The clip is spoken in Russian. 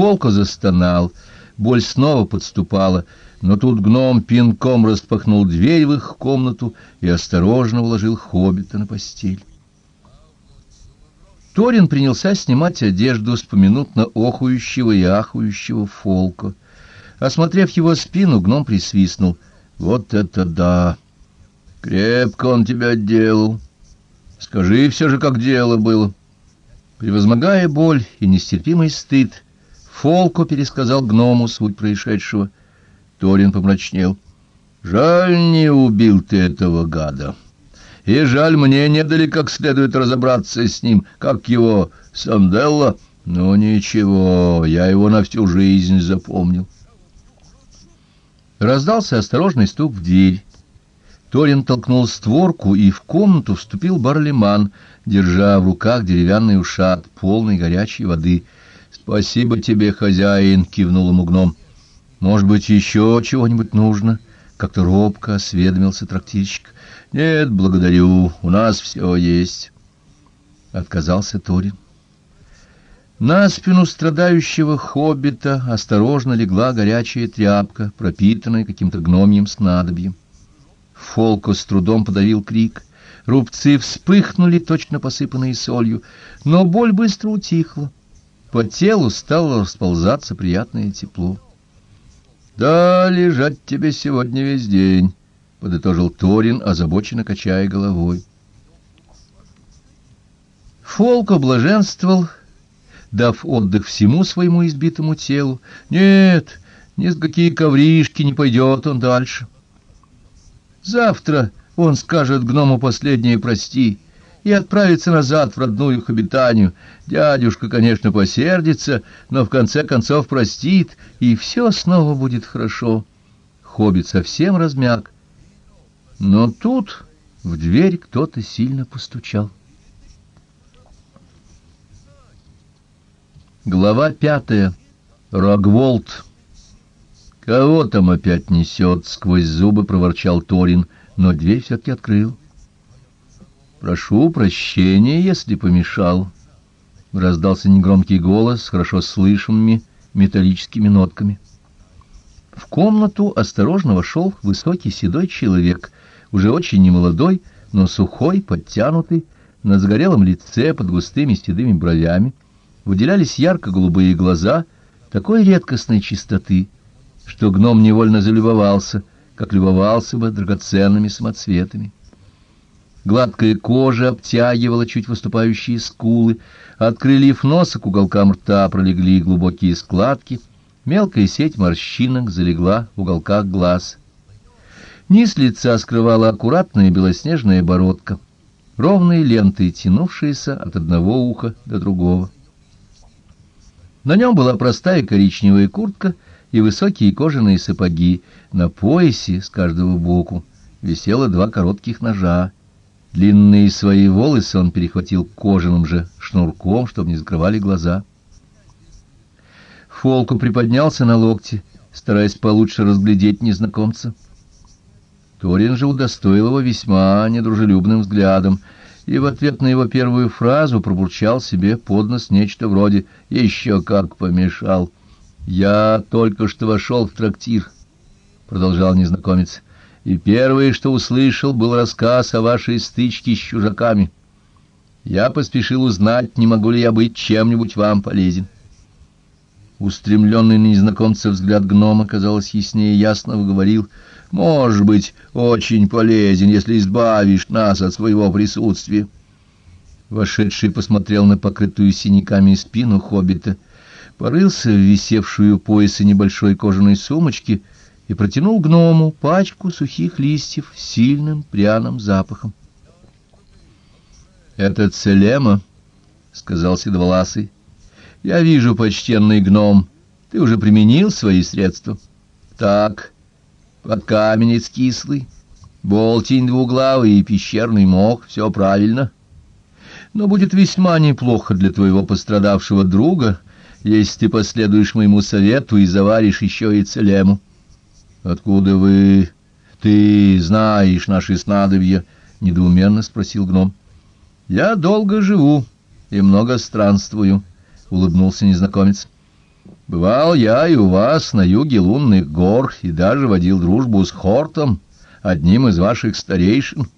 Фолко застонал, боль снова подступала, но тут гном пинком распахнул дверь в их комнату и осторожно уложил хоббита на постель. Торин принялся снимать одежду с поминутно охующего и ахующего Фолко. Осмотрев его спину, гном присвистнул. «Вот это да! Крепко он тебя делал! Скажи все же, как дело было!» Превозмогая боль и нестерпимый стыд, Фолко пересказал гному суть происшедшего. Торин помрачнел. «Жаль, не убил ты этого гада. И жаль, мне не дали как следует разобраться с ним, как его Санделла. Но ничего, я его на всю жизнь запомнил». Раздался осторожный стук в дверь. Торин толкнул створку, и в комнату вступил Барлеман, держа в руках деревянный ушат, полный горячей воды. «Спасибо тебе, хозяин!» — кивнул ему гном. «Может быть, еще чего-нибудь нужно?» — как-то робко осведомился трактирщик. «Нет, благодарю, у нас все есть», — отказался Торин. На спину страдающего хоббита осторожно легла горячая тряпка, пропитанная каким-то гномьим снадобьем. Фолко с трудом подавил крик. Рубцы вспыхнули, точно посыпанные солью, но боль быстро утихла. По телу стало расползаться приятное тепло. «Да, лежать тебе сегодня весь день», — подытожил Торин, озабоченно качая головой. Фолко блаженствовал, дав отдых всему своему избитому телу. Нет, ни с какие ковришки не пойдет он дальше. Завтра он скажет гному последнее «прости» и отправится назад в родную хобитанию. Дядюшка, конечно, посердится, но в конце концов простит, и все снова будет хорошо. Хоббит совсем размяк. Но тут в дверь кто-то сильно постучал. Глава пятая. Рогволд. «Кого там опять несет?» — сквозь зубы проворчал Торин, но дверь все-таки открыл. «Прошу прощения, если помешал», — раздался негромкий голос с хорошо слышимыми металлическими нотками. В комнату осторожно вошел высокий седой человек, уже очень немолодой, но сухой, подтянутый, на загорелом лице под густыми седыми бровями выделялись ярко-голубые глаза такой редкостной чистоты, что гном невольно залюбовался, как любовался бы драгоценными самоцветами. Гладкая кожа обтягивала чуть выступающие скулы, от крыльев носа к уголкам рта пролегли глубокие складки, мелкая сеть морщинок залегла в уголках глаз. Низ лица скрывала аккуратная белоснежная бородка, ровные ленты, тянувшиеся от одного уха до другого. На нем была простая коричневая куртка — и высокие кожаные сапоги. На поясе с каждого боку висело два коротких ножа. Длинные свои волосы он перехватил кожаным же шнурком, чтобы не закрывали глаза. Фолку приподнялся на локте, стараясь получше разглядеть незнакомца. Торин же удостоил его весьма недружелюбным взглядом, и в ответ на его первую фразу пробурчал себе под нос нечто вроде «Еще как помешал». «Я только что вошел в трактир», — продолжал незнакомец, — «и первое, что услышал, был рассказ о вашей стычке с чужаками. Я поспешил узнать, не могу ли я быть чем-нибудь вам полезен». Устремленный на незнакомца взгляд гнома, казалось, яснее ясного говорил, «Может быть, очень полезен, если избавишь нас от своего присутствия». Вошедший посмотрел на покрытую синяками спину хоббита — порылся в висевшую у пояса небольшой кожаной сумочки и протянул гному пачку сухих листьев с сильным пряным запахом. — Это целема, — сказал Седовласый. — Я вижу, почтенный гном, ты уже применил свои средства. — Так, подкаменец кислый, болтень двуглавый и пещерный мох, все правильно. Но будет весьма неплохо для твоего пострадавшего друга — если ты последуешь моему совету и заваришь еще и целему. — Откуда вы... ты знаешь наши снадобья? — недоуменно спросил гном. — Я долго живу и много странствую, — улыбнулся незнакомец. — Бывал я и у вас на юге лунных гор, и даже водил дружбу с Хортом, одним из ваших старейшин.